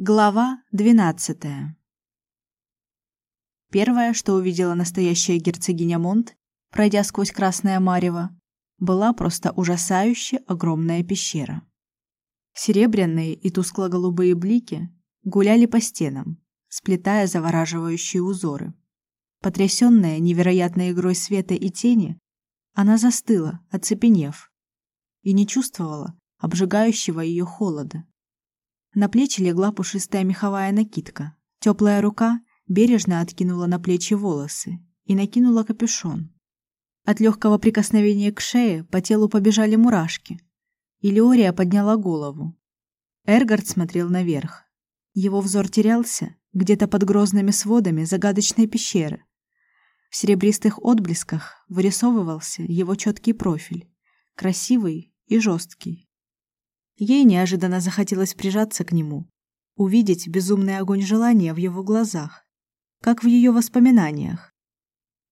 Глава двенадцатая. Первое, что увидела настоящая герцогиня Монт, пройдя сквозь красное марево, была просто ужасающе огромная пещера. Серебряные и тускло-голубые блики гуляли по стенам, сплетая завораживающие узоры. Потрясённая невероятной игрой света и тени, она застыла, оцепенев, и не чувствовала обжигающего её холода. На плечи легла пушистая меховая накидка. Теплая рука бережно откинула на плечи волосы и накинула капюшон. От легкого прикосновения к шее по телу побежали мурашки. И Леория подняла голову. Эргард смотрел наверх. Его взор терялся где-то под грозными сводами загадочной пещеры. В серебристых отблесках вырисовывался его четкий профиль, красивый и жесткий. Ей неожиданно захотелось прижаться к нему, увидеть безумный огонь желания в его глазах, как в ее воспоминаниях.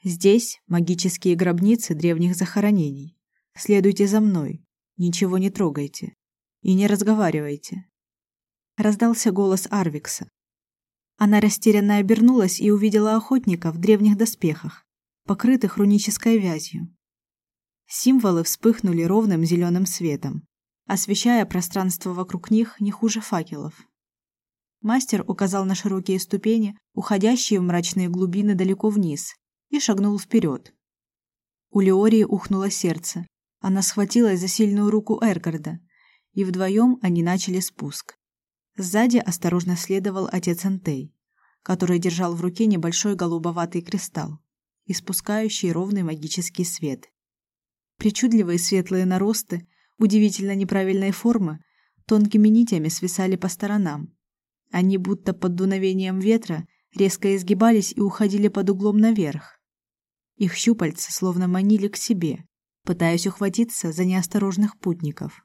Здесь магические гробницы древних захоронений. Следуйте за мной, ничего не трогайте и не разговаривайте. Раздался голос Арвикса. Она растерянно обернулась и увидела охотника в древних доспехах, покрытых рунической вязью. Символы вспыхнули ровным зеленым светом, освещая пространство вокруг них не хуже факелов. Мастер указал на широкие ступени, уходящие в мрачные глубины далеко вниз, и шагнул вперед. У Леории ухнуло сердце. Она схватилась за сильную руку Эргарда, и вдвоем они начали спуск. Сзади осторожно следовал отец Антей, который держал в руке небольшой голубоватый кристалл, испускающий ровный магический свет. Причудливые светлые наросты удивительно неправильной формы, тонкими нитями свисали по сторонам. Они будто под дуновением ветра резко изгибались и уходили под углом наверх. Их щупальца словно манили к себе, пытаясь ухватиться за неосторожных путников.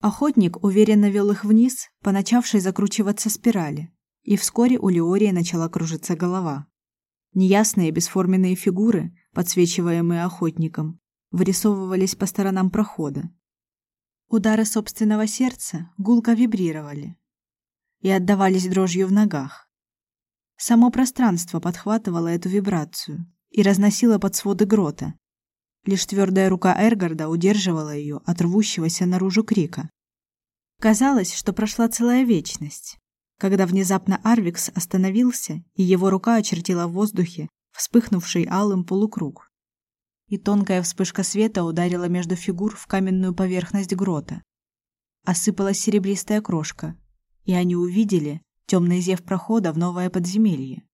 Охотник уверенно вел их вниз по начавшей закручиваться спирали, и вскоре у Леории начала кружиться голова. Неясные бесформенные фигуры, подсвечиваемые охотником, вырисовывались по сторонам прохода. Удары собственного сердца гулко вибрировали и отдавались дрожью в ногах. Само пространство подхватывало эту вибрацию и разносило под своды грота. Лишь твердая рука Эргарда удерживала ее от рвущегося наружу крика. Казалось, что прошла целая вечность, когда внезапно Арвикс остановился, и его рука очертила в воздухе вспыхнувший алым полукруг и тонкая вспышка света ударила между фигур в каменную поверхность грота. Осыпалась серебристая крошка, и они увидели темный зев прохода в новое подземелье.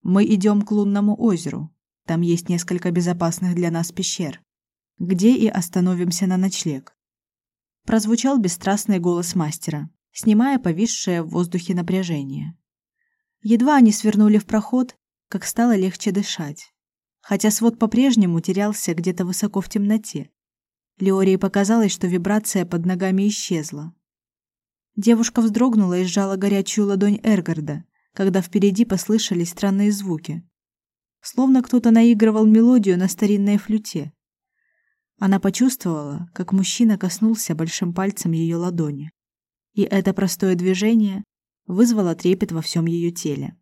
Мы идем к лунному озеру. Там есть несколько безопасных для нас пещер, где и остановимся на ночлег. Прозвучал бесстрастный голос мастера, снимая повисшее в воздухе напряжение. Едва они свернули в проход, как стало легче дышать хотя свод по-прежнему терялся где-то высоко в темноте. Леории показалось, что вибрация под ногами исчезла. Девушка вздрогнула и сжала горячую ладонь Эргарда, когда впереди послышались странные звуки. Словно кто-то наигрывал мелодию на старинной флюте. Она почувствовала, как мужчина коснулся большим пальцем ее ладони. И это простое движение вызвало трепет во всем ее теле.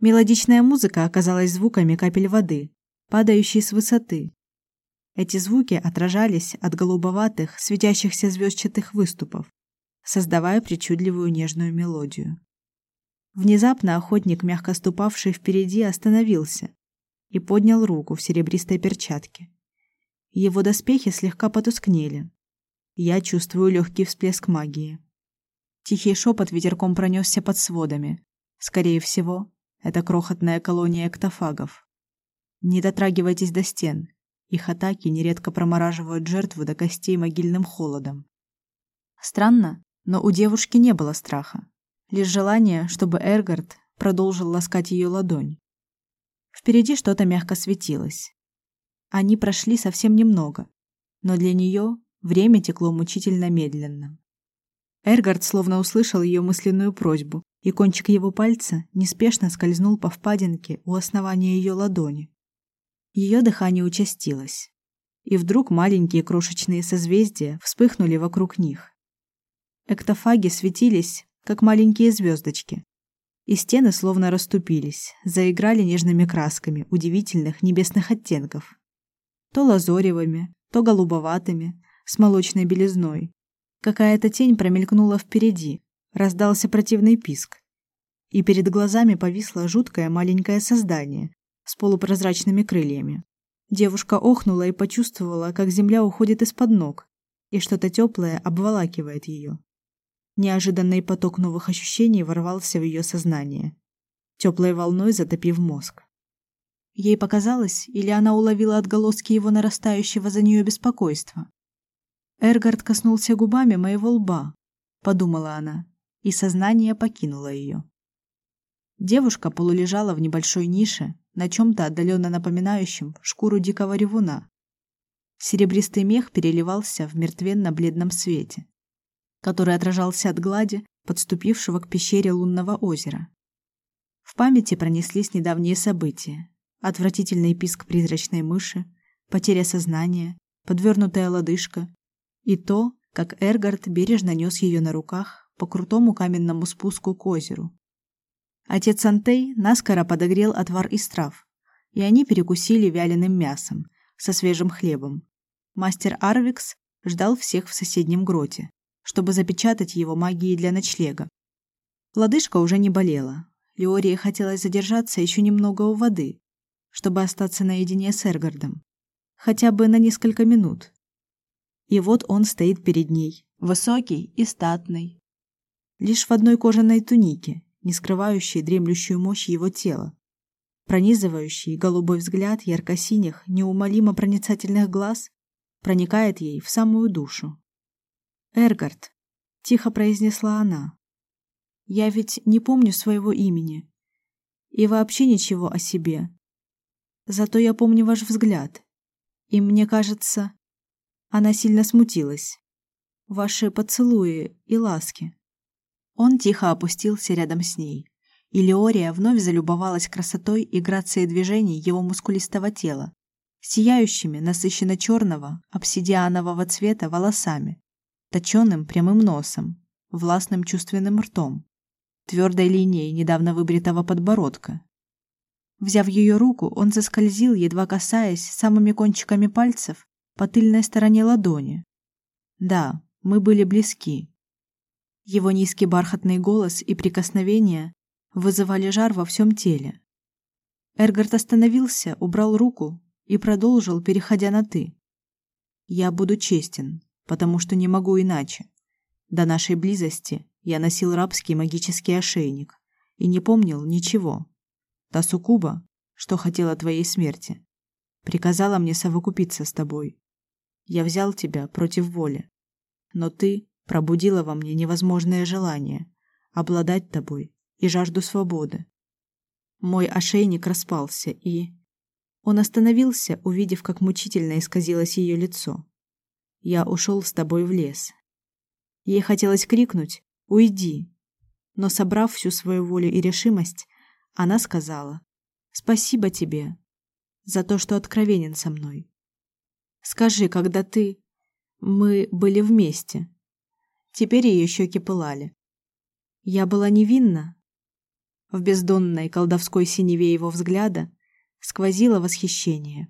Мелодичная музыка оказалась звуками капель воды, падающей с высоты. Эти звуки отражались от голубоватых, светящихся звездчатых выступов, создавая причудливую нежную мелодию. Внезапно охотник, мягко ступавший впереди, остановился и поднял руку в серебристой перчатке. Его доспехи слегка потускнели. Я чувствую легкий всплеск магии. Тихий шепот ветерком пронесся под сводами. Скорее всего, это крохотная колония эктофагов. Не дотрагивайтесь до стен. Их атаки нередко промораживают жертву до костей могильным холодом. Странно, но у девушки не было страха, лишь желание, чтобы Эргард продолжил ласкать ее ладонь. Впереди что-то мягко светилось. Они прошли совсем немного, но для нее время текло мучительно медленно. Эргард словно услышал ее мысленную просьбу и кончик его пальца неспешно скользнул по впадинке у основания ее ладони. Ее дыхание участилось, и вдруг маленькие крошечные созвездия вспыхнули вокруг них. Эктофаги светились как маленькие звездочки. И стены словно расступились, заиграли нежными красками удивительных небесных оттенков. То лазоревыми, то голубоватыми, с молочной белизной. Какая-то тень промелькнула впереди, раздался противный писк. И перед глазами повисло жуткое маленькое создание с полупрозрачными крыльями. Девушка охнула и почувствовала, как земля уходит из-под ног, и что-то теплое обволакивает ее. Неожиданный поток новых ощущений ворвался в ее сознание, теплой волной затопив мозг. Ей показалось, или она уловила отголоски его нарастающего за нее беспокойства. Эргард коснулся губами моего лба, подумала она, и сознание покинуло ее. Девушка полулежала в небольшой нише, на чем то отдаленно напоминающем шкуру дикого ревуна. Серебристый мех переливался в мертвенно-бледном свете который отражался от глади подступившего к пещере лунного озера. В памяти пронеслись недавние события: отвратительный писк призрачной мыши, потеря сознания, подвернутая лодыжка и то, как Эргард бережно нес ее на руках по крутому каменному спуску к озеру. Отец Антей наскоро подогрел отвар из трав, и они перекусили вяленым мясом со свежим хлебом. Мастер Арвикс ждал всех в соседнем гроте, чтобы запечатать его магией для ночлега. Лодыжка уже не болела. Леории хотелось задержаться еще немного у воды, чтобы остаться наедине с Эргардом, хотя бы на несколько минут. И вот он стоит перед ней, высокий и статный, лишь в одной кожаной тунике, не скрывающей дремлющую мощь его тела, пронизывающий голубой взгляд ярко-синих, неумолимо проницательных глаз проникает ей в самую душу. Эргард, тихо произнесла она. Я ведь не помню своего имени и вообще ничего о себе. Зато я помню ваш взгляд. И мне кажется, она сильно смутилась. Ваши поцелуи и ласки. Он тихо опустился рядом с ней, и Леория вновь залюбовалась красотой и грацией движений его мускулистого тела, сияющими насыщенно черного обсидианового цвета волосами, точёным прямым носом, властным чувственным ртом, твердой линией недавно выбритого подбородка. Взяв ее руку, он заскользил, едва касаясь самыми кончиками пальцев по тыльной стороне ладони. Да, мы были близки. Его низкий бархатный голос и прикосновения вызывали жар во всем теле. Эргард остановился, убрал руку и продолжил, переходя на ты. Я буду честен потому что не могу иначе. До нашей близости я носил рабский магический ошейник и не помнил ничего. Та суккуба, что хотела твоей смерти, приказала мне совокупиться с тобой. Я взял тебя против воли, но ты пробудила во мне невозможное желание обладать тобой и жажду свободы. Мой ошейник распался, и он остановился, увидев, как мучительно исказилось ее лицо. Я ушел с тобой в лес. Ей хотелось крикнуть: "Уйди!" Но собрав всю свою волю и решимость, она сказала: "Спасибо тебе за то, что откровенен со мной. Скажи, когда ты мы были вместе". Теперь ее щеки пылали. Я была невинна. В бездонной колдовской синеве его взгляда сквозило восхищение.